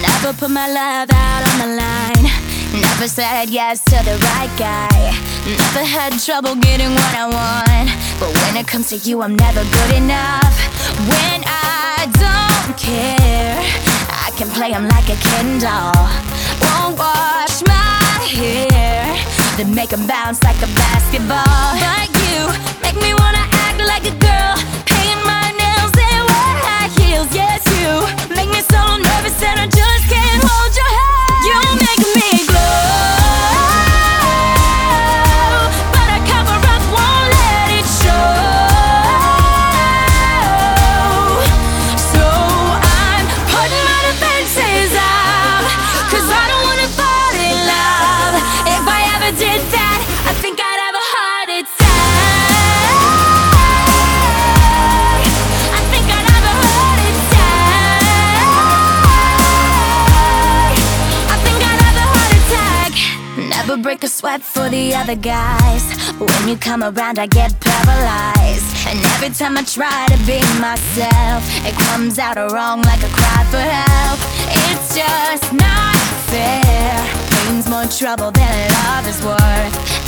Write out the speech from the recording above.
Never put my love out on the line. Never said yes to the right guy. Never had trouble getting what I want. But when it comes to you, I'm never good enough. When I don't care, I can play him like a Ken doll. Won't wash my then make him bounce like a basketball. Like you, make me wanna act like a girl. Never break a sweat for the other guys. When you come around, I get paralyzed. And every time I try to be myself, it comes out wrong like a cry for help. It's just not fair. Pain's more trouble than love is worth.